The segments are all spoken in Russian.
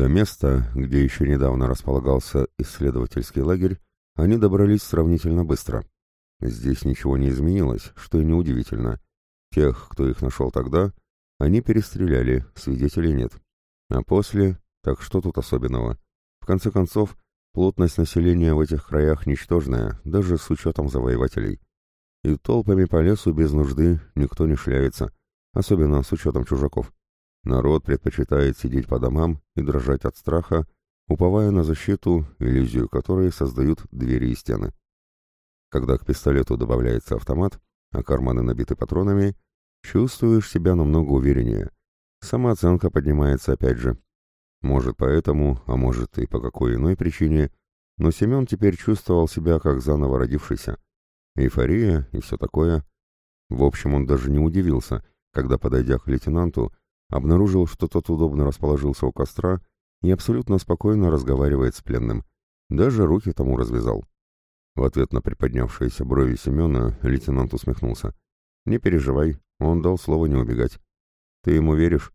До места, где еще недавно располагался исследовательский лагерь, они добрались сравнительно быстро. Здесь ничего не изменилось, что и неудивительно. Тех, кто их нашел тогда, они перестреляли, свидетелей нет. А после, так что тут особенного? В конце концов, плотность населения в этих краях ничтожная, даже с учетом завоевателей. И толпами по лесу без нужды никто не шляется, особенно с учетом чужаков. Народ предпочитает сидеть по домам и дрожать от страха, уповая на защиту, иллюзию которой создают двери и стены. Когда к пистолету добавляется автомат, а карманы набиты патронами, чувствуешь себя намного увереннее. Самооценка поднимается опять же. Может поэтому, а может и по какой иной причине, но Семен теперь чувствовал себя как заново родившийся. Эйфория и все такое. В общем, он даже не удивился, когда, подойдя к лейтенанту, обнаружил, что тот удобно расположился у костра и абсолютно спокойно разговаривает с пленным. Даже руки тому развязал. В ответ на приподнявшиеся брови Семена лейтенант усмехнулся. «Не переживай, он дал слово не убегать. Ты ему веришь?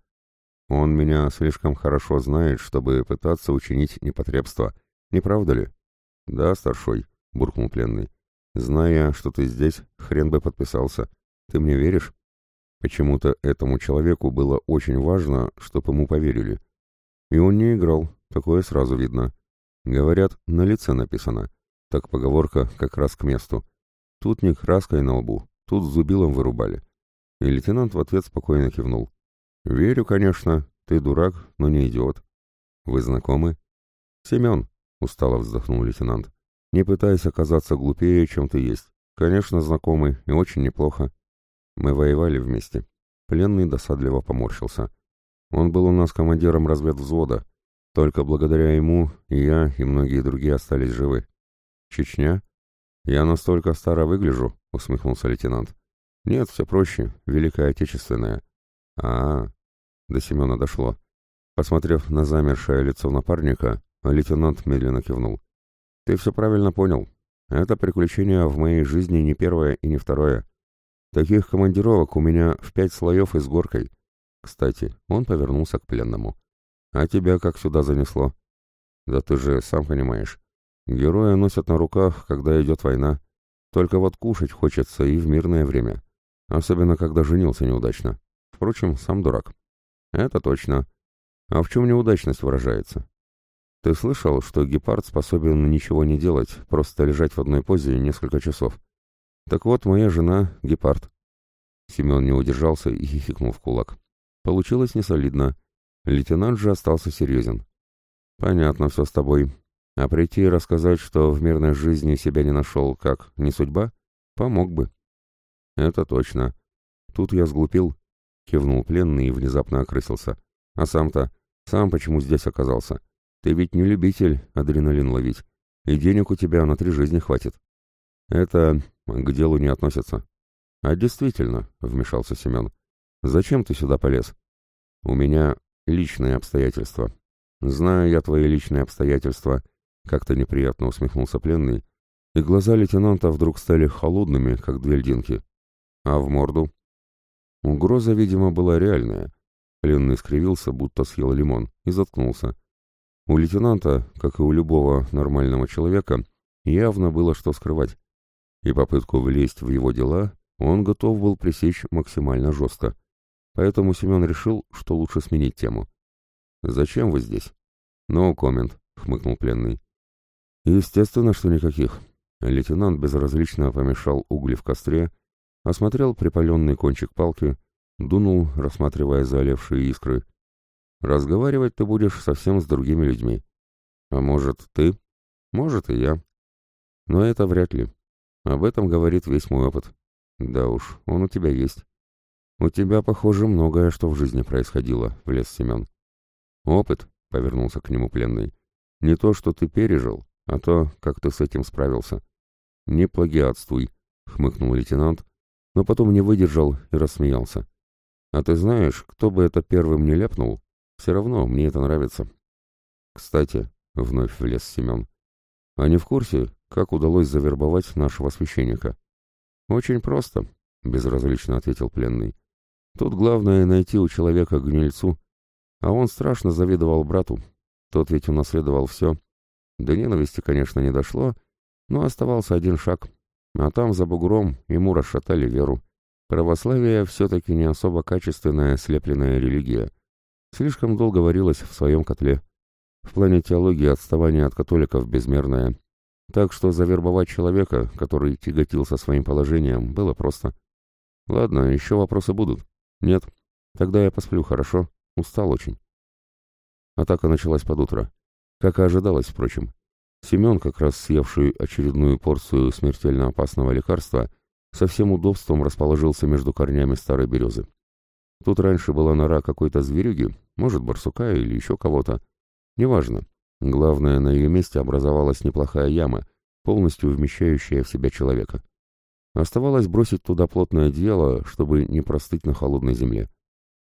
Он меня слишком хорошо знает, чтобы пытаться учинить непотребство. Не правда ли?» «Да, старшой», — буркнул пленный. «Зная, что ты здесь, хрен бы подписался. Ты мне веришь?» Почему-то этому человеку было очень важно, чтобы ему поверили. И он не играл, такое сразу видно. Говорят, на лице написано. Так поговорка как раз к месту. Тут не краской на лбу, тут зубилом вырубали. И лейтенант в ответ спокойно кивнул. «Верю, конечно. Ты дурак, но не идиот. Вы знакомы?» «Семен», — устало вздохнул лейтенант. «Не пытайся казаться глупее, чем ты есть. Конечно, знакомы, и очень неплохо. Мы воевали вместе. Пленный досадливо поморщился. Он был у нас командиром разведвзвода. Только благодаря ему и я, и многие другие остались живы. Чечня? Я настолько старо выгляжу, усмехнулся лейтенант. Нет, все проще. Великая Отечественная. А, -а, до Семена дошло. Посмотрев на замершее лицо напарника, лейтенант медленно кивнул. «Ты все правильно понял. Это приключение в моей жизни не первое и не второе. Таких командировок у меня в пять слоев и с горкой. Кстати, он повернулся к пленному. А тебя как сюда занесло? Да ты же сам понимаешь. Героя носят на руках, когда идет война. Только вот кушать хочется и в мирное время. Особенно, когда женился неудачно. Впрочем, сам дурак. Это точно. А в чем неудачность выражается? Ты слышал, что гепард способен ничего не делать, просто лежать в одной позе несколько часов? Так вот, моя жена — гепард. Семен не удержался и хихикнул в кулак. Получилось несолидно. Лейтенант же остался серьезен. Понятно все с тобой. А прийти и рассказать, что в мирной жизни себя не нашел, как, не судьба? Помог бы. Это точно. Тут я сглупил. Кивнул пленный и внезапно окрысился. А сам-то, сам почему здесь оказался? Ты ведь не любитель адреналин ловить. И денег у тебя на три жизни хватит. Это к делу не относится. А действительно, вмешался Семен, зачем ты сюда полез? У меня личные обстоятельства. Знаю я твои личные обстоятельства, как-то неприятно усмехнулся пленный, и глаза лейтенанта вдруг стали холодными, как две льдинки. А в морду? Угроза, видимо, была реальная. Пленный скривился, будто съел лимон, и заткнулся. У лейтенанта, как и у любого нормального человека, явно было что скрывать и попытку влезть в его дела он готов был пресечь максимально жестко. Поэтому Семен решил, что лучше сменить тему. «Зачем вы здесь?» «No comment», — хмыкнул пленный. «Естественно, что никаких». Лейтенант безразлично помешал угли в костре, осмотрел припаленный кончик палки, дунул, рассматривая заолевшие искры. «Разговаривать ты будешь совсем с другими людьми. А может, ты? Может, и я. Но это вряд ли. Об этом говорит весь мой опыт. Да уж, он у тебя есть. У тебя, похоже, многое, что в жизни происходило, влез Семен. Опыт, повернулся к нему пленный. Не то, что ты пережил, а то, как ты с этим справился. Не плагиатствуй, хмыкнул лейтенант, но потом не выдержал и рассмеялся. А ты знаешь, кто бы это первым не ляпнул, все равно мне это нравится. Кстати, вновь влез Семен, не в курсе, как удалось завербовать нашего священника? Очень просто, безразлично ответил пленный. Тут главное найти у человека гнильцу, а он страшно завидовал брату. Тот ведь унаследовал все. До ненависти, конечно, не дошло, но оставался один шаг. А там, за бугром, ему расшатали веру. Православие все-таки не особо качественная слепленная религия. Слишком долго варилась в своем котле. В плане теологии отставание от католиков безмерное. Так что завербовать человека, который тяготился своим положением, было просто. Ладно, еще вопросы будут. Нет. Тогда я посплю, хорошо? Устал очень. Атака началась под утро. Как и ожидалось, впрочем. Семен, как раз съевший очередную порцию смертельно опасного лекарства, со всем удобством расположился между корнями старой березы. Тут раньше была нора какой-то зверюги, может, барсука или еще кого-то. Неважно. Главное, на ее месте образовалась неплохая яма, полностью вмещающая в себя человека. Оставалось бросить туда плотное одеяло, чтобы не простыть на холодной земле.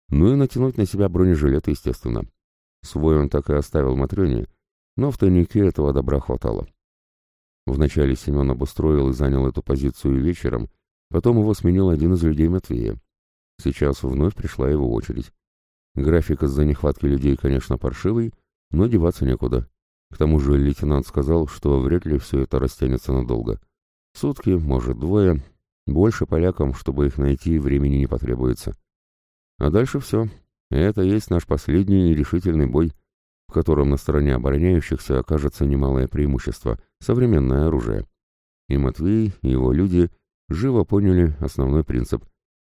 Ну и натянуть на себя бронежилет, естественно. Свой он так и оставил Матрёне, но в тайнике этого добра хватало. Вначале Семен обустроил и занял эту позицию вечером, потом его сменил один из людей Матвея. Сейчас вновь пришла его очередь. График из-за нехватки людей, конечно, паршивый, но деваться некуда. К тому же лейтенант сказал, что вряд ли все это растянется надолго. Сутки, может, двое. Больше полякам, чтобы их найти, времени не потребуется. А дальше все. Это есть наш последний и решительный бой, в котором на стороне обороняющихся окажется немалое преимущество — современное оружие. И Матвей, и его люди живо поняли основной принцип.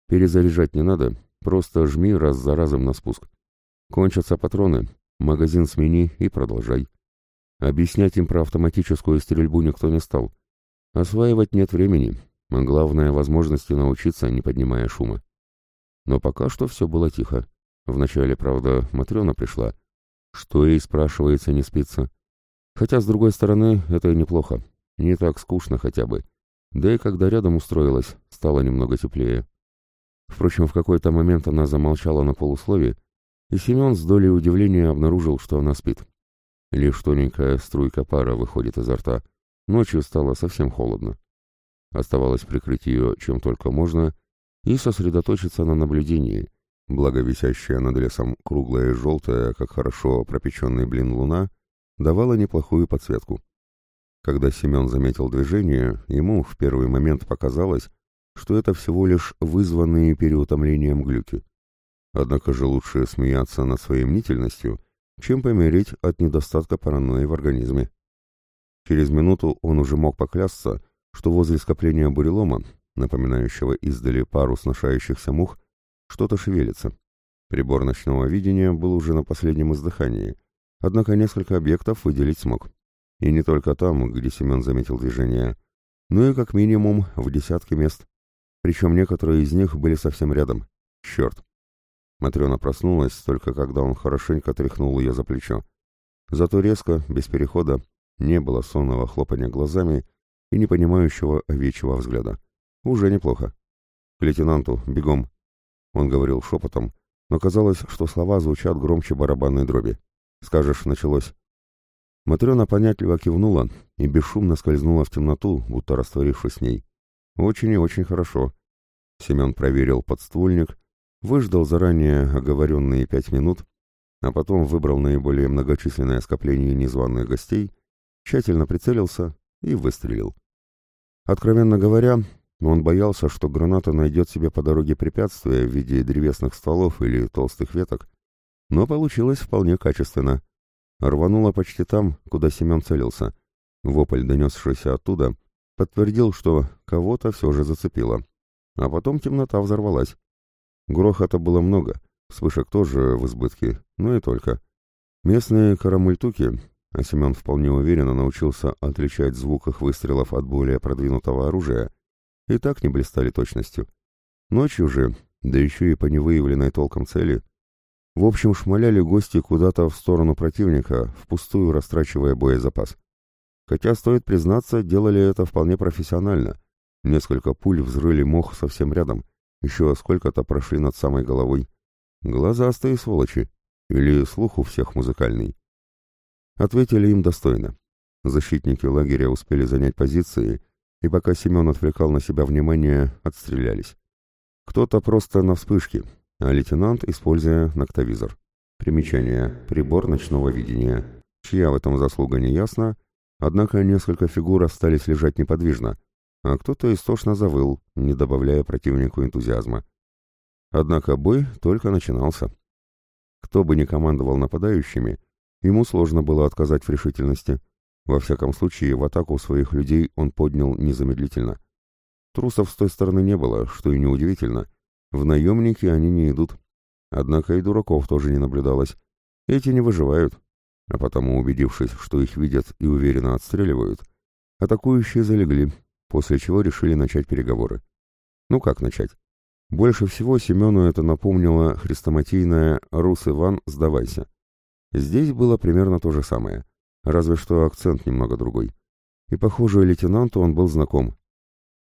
Перезаряжать не надо, просто жми раз за разом на спуск. Кончатся патроны, Магазин смени и продолжай. Объяснять им про автоматическую стрельбу никто не стал. Осваивать нет времени, а главное — возможности научиться, не поднимая шума. Но пока что все было тихо. Вначале, правда, Матрена пришла. Что ей, спрашивается, не спится? Хотя, с другой стороны, это и неплохо. Не так скучно хотя бы. Да и когда рядом устроилась, стало немного теплее. Впрочем, в какой-то момент она замолчала на полуслове, и Семен с долей удивления обнаружил, что она спит. Лишь тоненькая струйка пара выходит изо рта. Ночью стало совсем холодно. Оставалось прикрыть ее чем только можно и сосредоточиться на наблюдении. Благо висящая над лесом круглая и желтая, как хорошо пропеченный блин луна, давала неплохую подсветку. Когда Семен заметил движение, ему в первый момент показалось, что это всего лишь вызванные переутомлением глюки. Однако же лучше смеяться над своей мнительностью, чем помереть от недостатка паранойи в организме. Через минуту он уже мог поклясться, что возле скопления бурелома, напоминающего издали пару сношающихся мух, что-то шевелится. Прибор ночного видения был уже на последнем издыхании, однако несколько объектов выделить смог. И не только там, где Семен заметил движение, но и как минимум в десятке мест. Причем некоторые из них были совсем рядом. Черт! Матрена проснулась только когда он хорошенько тряхнул ее за плечо. Зато резко, без перехода, не было сонного хлопания глазами и непонимающего овечьего взгляда. Уже неплохо. «К лейтенанту, бегом!» Он говорил шепотом, но казалось, что слова звучат громче барабанной дроби. «Скажешь, началось». Матрена понятливо кивнула и бесшумно скользнула в темноту, будто растворившись с ней. Очень и очень хорошо. Семен проверил подствольник выждал заранее оговоренные пять минут, а потом выбрал наиболее многочисленное скопление незваных гостей, тщательно прицелился и выстрелил. Откровенно говоря, он боялся, что граната найдет себе по дороге препятствия в виде древесных стволов или толстых веток, но получилось вполне качественно. Рвануло почти там, куда Семен целился. Вопль, донесшийся оттуда, подтвердил, что кого-то все же зацепило. А потом темнота взорвалась. Грохота было много, вспышек тоже в избытке, но и только. Местные карамультуки, а Семен вполне уверенно научился отличать звук их выстрелов от более продвинутого оружия, и так не блистали точностью. Ночью же, да еще и по невыявленной толком цели, в общем, шмаляли гости куда-то в сторону противника, впустую растрачивая боезапас. Хотя, стоит признаться, делали это вполне профессионально. Несколько пуль взрыли мох совсем рядом, еще сколько-то прошли над самой головой. Глазастые сволочи. Или слух у всех музыкальный. Ответили им достойно. Защитники лагеря успели занять позиции, и пока Семен отвлекал на себя внимание, отстрелялись. Кто-то просто на вспышке, а лейтенант, используя ноктовизор. Примечание. Прибор ночного видения. Чья в этом заслуга не ясно, однако несколько фигур остались лежать неподвижно, а кто-то истошно завыл, не добавляя противнику энтузиазма. Однако бой только начинался. Кто бы ни командовал нападающими, ему сложно было отказать в решительности. Во всяком случае, в атаку своих людей он поднял незамедлительно. Трусов с той стороны не было, что и неудивительно. В наемники они не идут. Однако и дураков тоже не наблюдалось. Эти не выживают. А потому, убедившись, что их видят и уверенно отстреливают, атакующие залегли, после чего решили начать переговоры. Ну как начать? Больше всего Семену это напомнило хрестоматийное «Рус Иван, сдавайся». Здесь было примерно то же самое, разве что акцент немного другой. И, похоже, лейтенанту он был знаком.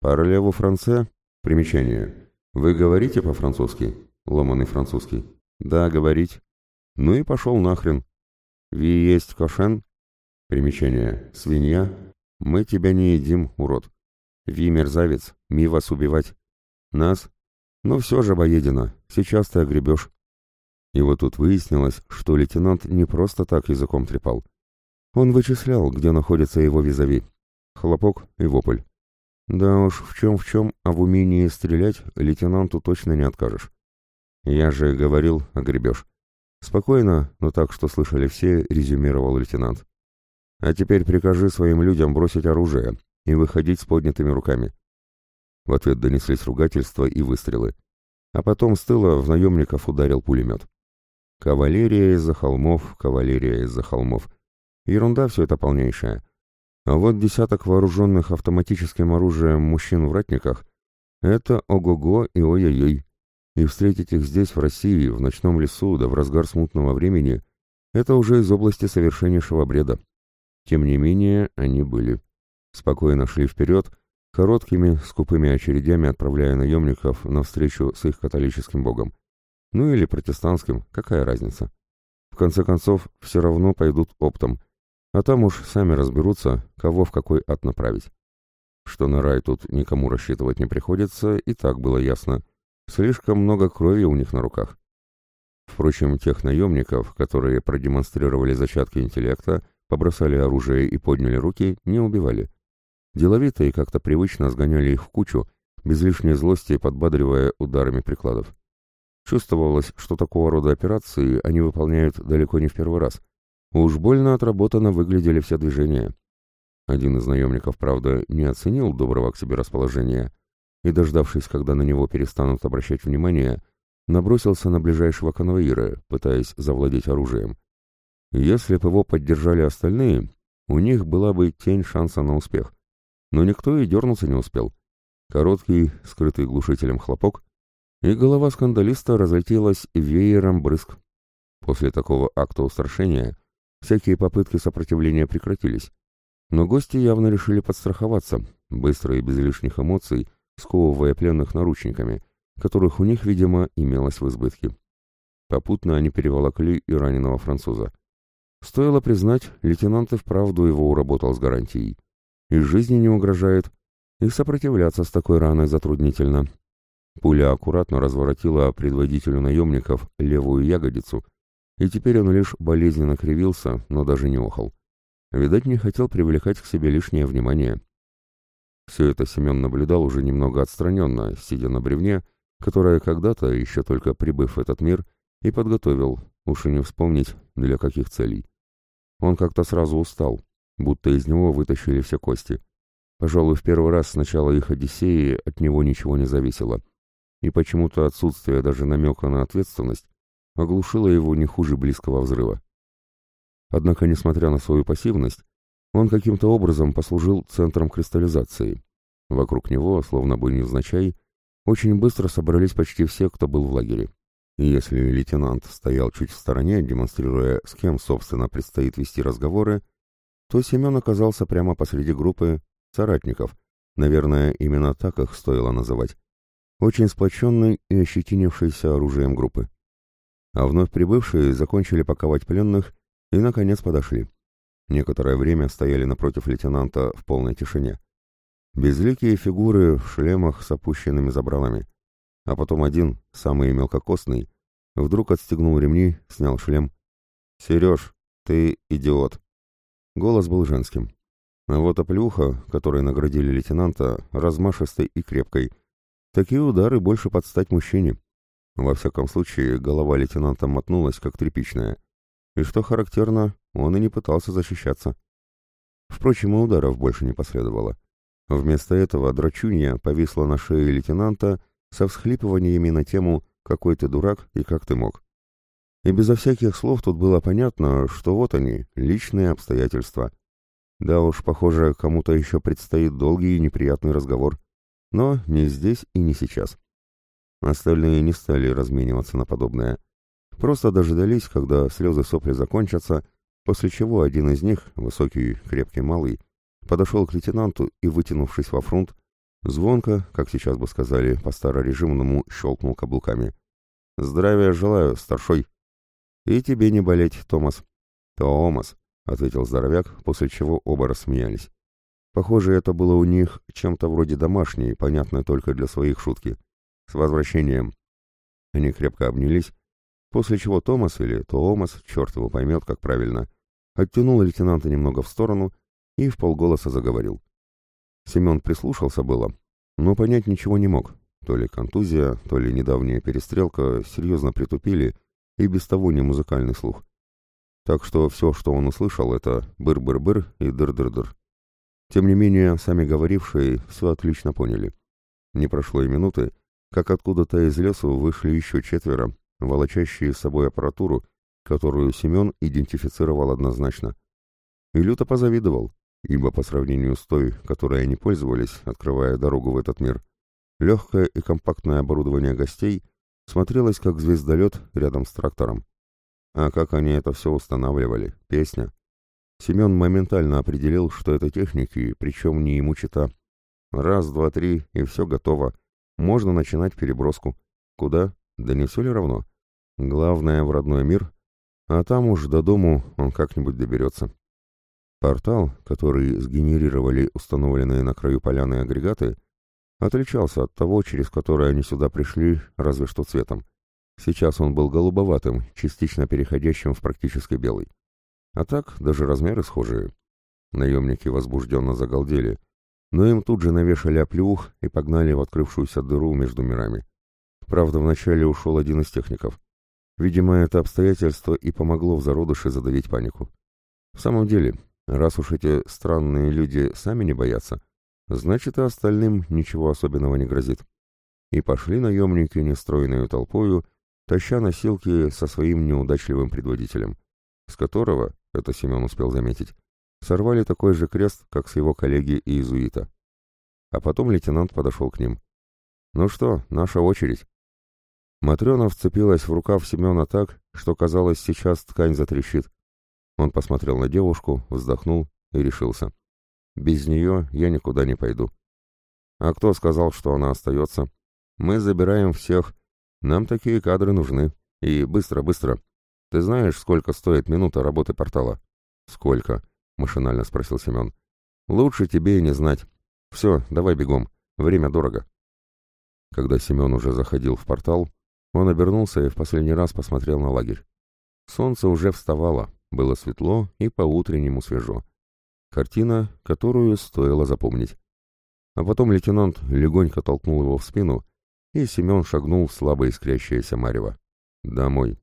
«Парлеву франце?» Примечание. «Вы говорите по-французски?» Ломаный французский. «Да, говорить». «Ну и пошел нахрен». «Ви есть кошен?» Примечание. «Свинья?» «Мы тебя не едим, урод». «Ви мерзавец, ми вас убивать». «Нас?» «Ну все же, Боедина, сейчас ты огребешь». И вот тут выяснилось, что лейтенант не просто так языком трепал. Он вычислял, где находится его визави. Хлопок и вопль. Да уж, в чем в чем, а в умении стрелять лейтенанту точно не откажешь. Я же говорил, огребешь. Спокойно, но так, что слышали все, резюмировал лейтенант. А теперь прикажи своим людям бросить оружие и выходить с поднятыми руками. В ответ донеслись ругательства и выстрелы. А потом с тыла в наемников ударил пулемет. Кавалерия из-за холмов, кавалерия из-за холмов. Ерунда все это полнейшая. А вот десяток вооруженных автоматическим оружием мужчин в ратниках — это ого-го и ой-ой-ой. И встретить их здесь, в России, в ночном лесу, да в разгар смутного времени — это уже из области совершеннейшего бреда. Тем не менее, они были. Спокойно шли вперед, короткими, скупыми очередями отправляя наемников навстречу с их католическим богом. Ну или протестантским, какая разница. В конце концов, все равно пойдут оптом, а там уж сами разберутся, кого в какой ад направить. Что на рай тут никому рассчитывать не приходится, и так было ясно. Слишком много крови у них на руках. Впрочем, тех наемников, которые продемонстрировали зачатки интеллекта, побросали оружие и подняли руки, не убивали. Деловито и как-то привычно сгоняли их в кучу, без лишней злости подбадривая ударами прикладов. Чувствовалось, что такого рода операции они выполняют далеко не в первый раз. Уж больно отработанно выглядели все движения. Один из наемников, правда, не оценил доброго к себе расположения и, дождавшись, когда на него перестанут обращать внимание, набросился на ближайшего конвоира, пытаясь завладеть оружием. Если бы его поддержали остальные, у них была бы тень шанса на успех. Но никто и дернуться не успел. Короткий, скрытый глушителем хлопок, и голова скандалиста разлетелась веером брызг. После такого акта устрашения всякие попытки сопротивления прекратились. Но гости явно решили подстраховаться, быстро и без лишних эмоций, сковывая пленных наручниками, которых у них, видимо, имелось в избытке. Попутно они переволокли и раненого француза. Стоило признать, лейтенант и вправду его уработал с гарантией. И жизни не угрожает, и сопротивляться с такой раной затруднительно. Пуля аккуратно разворотила предводителю наемников левую ягодицу, и теперь он лишь болезненно кривился, но даже не охал. Видать, не хотел привлекать к себе лишнее внимание. Все это Семен наблюдал уже немного отстраненно, сидя на бревне, которое когда-то, еще только прибыв в этот мир, и подготовил, уж и не вспомнить, для каких целей. Он как-то сразу устал, будто из него вытащили все кости. Пожалуй, в первый раз с начала их Одиссеи от него ничего не зависело — и почему-то отсутствие даже намека на ответственность оглушило его не хуже близкого взрыва. Однако, несмотря на свою пассивность, он каким-то образом послужил центром кристаллизации. Вокруг него, словно бы невзначай, очень быстро собрались почти все, кто был в лагере. И если лейтенант стоял чуть в стороне, демонстрируя, с кем, собственно, предстоит вести разговоры, то Семен оказался прямо посреди группы соратников, наверное, именно так их стоило называть очень сплоченной и ощетинившейся оружием группы. А вновь прибывшие закончили паковать пленных и, наконец, подошли. Некоторое время стояли напротив лейтенанта в полной тишине. Безликие фигуры в шлемах с опущенными забралами. А потом один, самый мелкокосный, вдруг отстегнул ремни, снял шлем. «Сереж, ты идиот». Голос был женским. А вот оплюха, которой наградили лейтенанта, размашистой и крепкой. Такие удары больше подстать мужчине. Во всяком случае, голова лейтенанта мотнулась, как тряпичная. И что характерно, он и не пытался защищаться. Впрочем, и ударов больше не последовало. Вместо этого драчунья повисла на шее лейтенанта со всхлипываниями на тему «Какой ты дурак и как ты мог?». И безо всяких слов тут было понятно, что вот они, личные обстоятельства. Да уж, похоже, кому-то еще предстоит долгий и неприятный разговор. Но не здесь и не сейчас. Остальные не стали размениваться на подобное. Просто дожидались, когда слезы сопли закончатся, после чего один из них, высокий, крепкий малый, подошел к лейтенанту и, вытянувшись во фронт, звонко, как сейчас бы сказали, по старорежимному щелкнул каблуками. «Здравия желаю, старшой!» «И тебе не болеть, Томас!» «Томас!» — ответил здоровяк, после чего оба рассмеялись. Похоже, это было у них чем-то вроде домашней, понятной только для своих шутки. «С возвращением!» Они крепко обнялись, после чего Томас или Тоомас, черт его поймет, как правильно, оттянул лейтенанта немного в сторону и в полголоса заговорил. Семен прислушался было, но понять ничего не мог. То ли контузия, то ли недавняя перестрелка серьезно притупили и без того не музыкальный слух. Так что все, что он услышал, это быр-быр-быр и дыр-дыр-дыр. Тем не менее, сами говорившие все отлично поняли. Не прошло и минуты, как откуда-то из лесу вышли еще четверо, волочащие с собой аппаратуру, которую Семен идентифицировал однозначно. И люто позавидовал, ибо по сравнению с той, которой они пользовались, открывая дорогу в этот мир, легкое и компактное оборудование гостей смотрелось как звездолет рядом с трактором. А как они это все устанавливали? Песня. Семен моментально определил, что это техники, причем не ему чита. Раз, два, три, и все готово. Можно начинать переброску. Куда? Да не все ли равно? Главное в родной мир, а там уж до дому он как-нибудь доберется. Портал, который сгенерировали установленные на краю поляны агрегаты, отличался от того, через который они сюда пришли, разве что цветом. Сейчас он был голубоватым, частично переходящим в практически белый. А так даже размеры схожие. Наемники возбужденно загалдели, но им тут же навешали оплеух и погнали в открывшуюся дыру между мирами. Правда, вначале ушел один из техников. Видимо, это обстоятельство и помогло в зародыше задавить панику. В самом деле, Раз уж эти странные люди сами не боятся, значит и остальным ничего особенного не грозит. И пошли наемники нестройную толпою, таща носилки со своим неудачливым предводителем, с которого, это Семен успел заметить, сорвали такой же крест, как с его коллеги иезуита. А потом лейтенант подошел к ним. «Ну что, наша очередь». Матрена вцепилась в рукав Семена так, что казалось, сейчас ткань затрещит. Он посмотрел на девушку, вздохнул и решился. «Без нее я никуда не пойду». «А кто сказал, что она остается?» «Мы забираем всех. Нам такие кадры нужны. И быстро, быстро. Ты знаешь, сколько стоит минута работы портала?» «Сколько?» — машинально спросил Семен. «Лучше тебе и не знать. Все, давай бегом. Время дорого». Когда Семен уже заходил в портал, он обернулся и в последний раз посмотрел на лагерь. Солнце уже вставало, было светло и по-утреннему свежо. Картина, которую стоило запомнить. А потом лейтенант легонько толкнул его в спину, и Семен шагнул в слабо искрящееся марево. «Домой».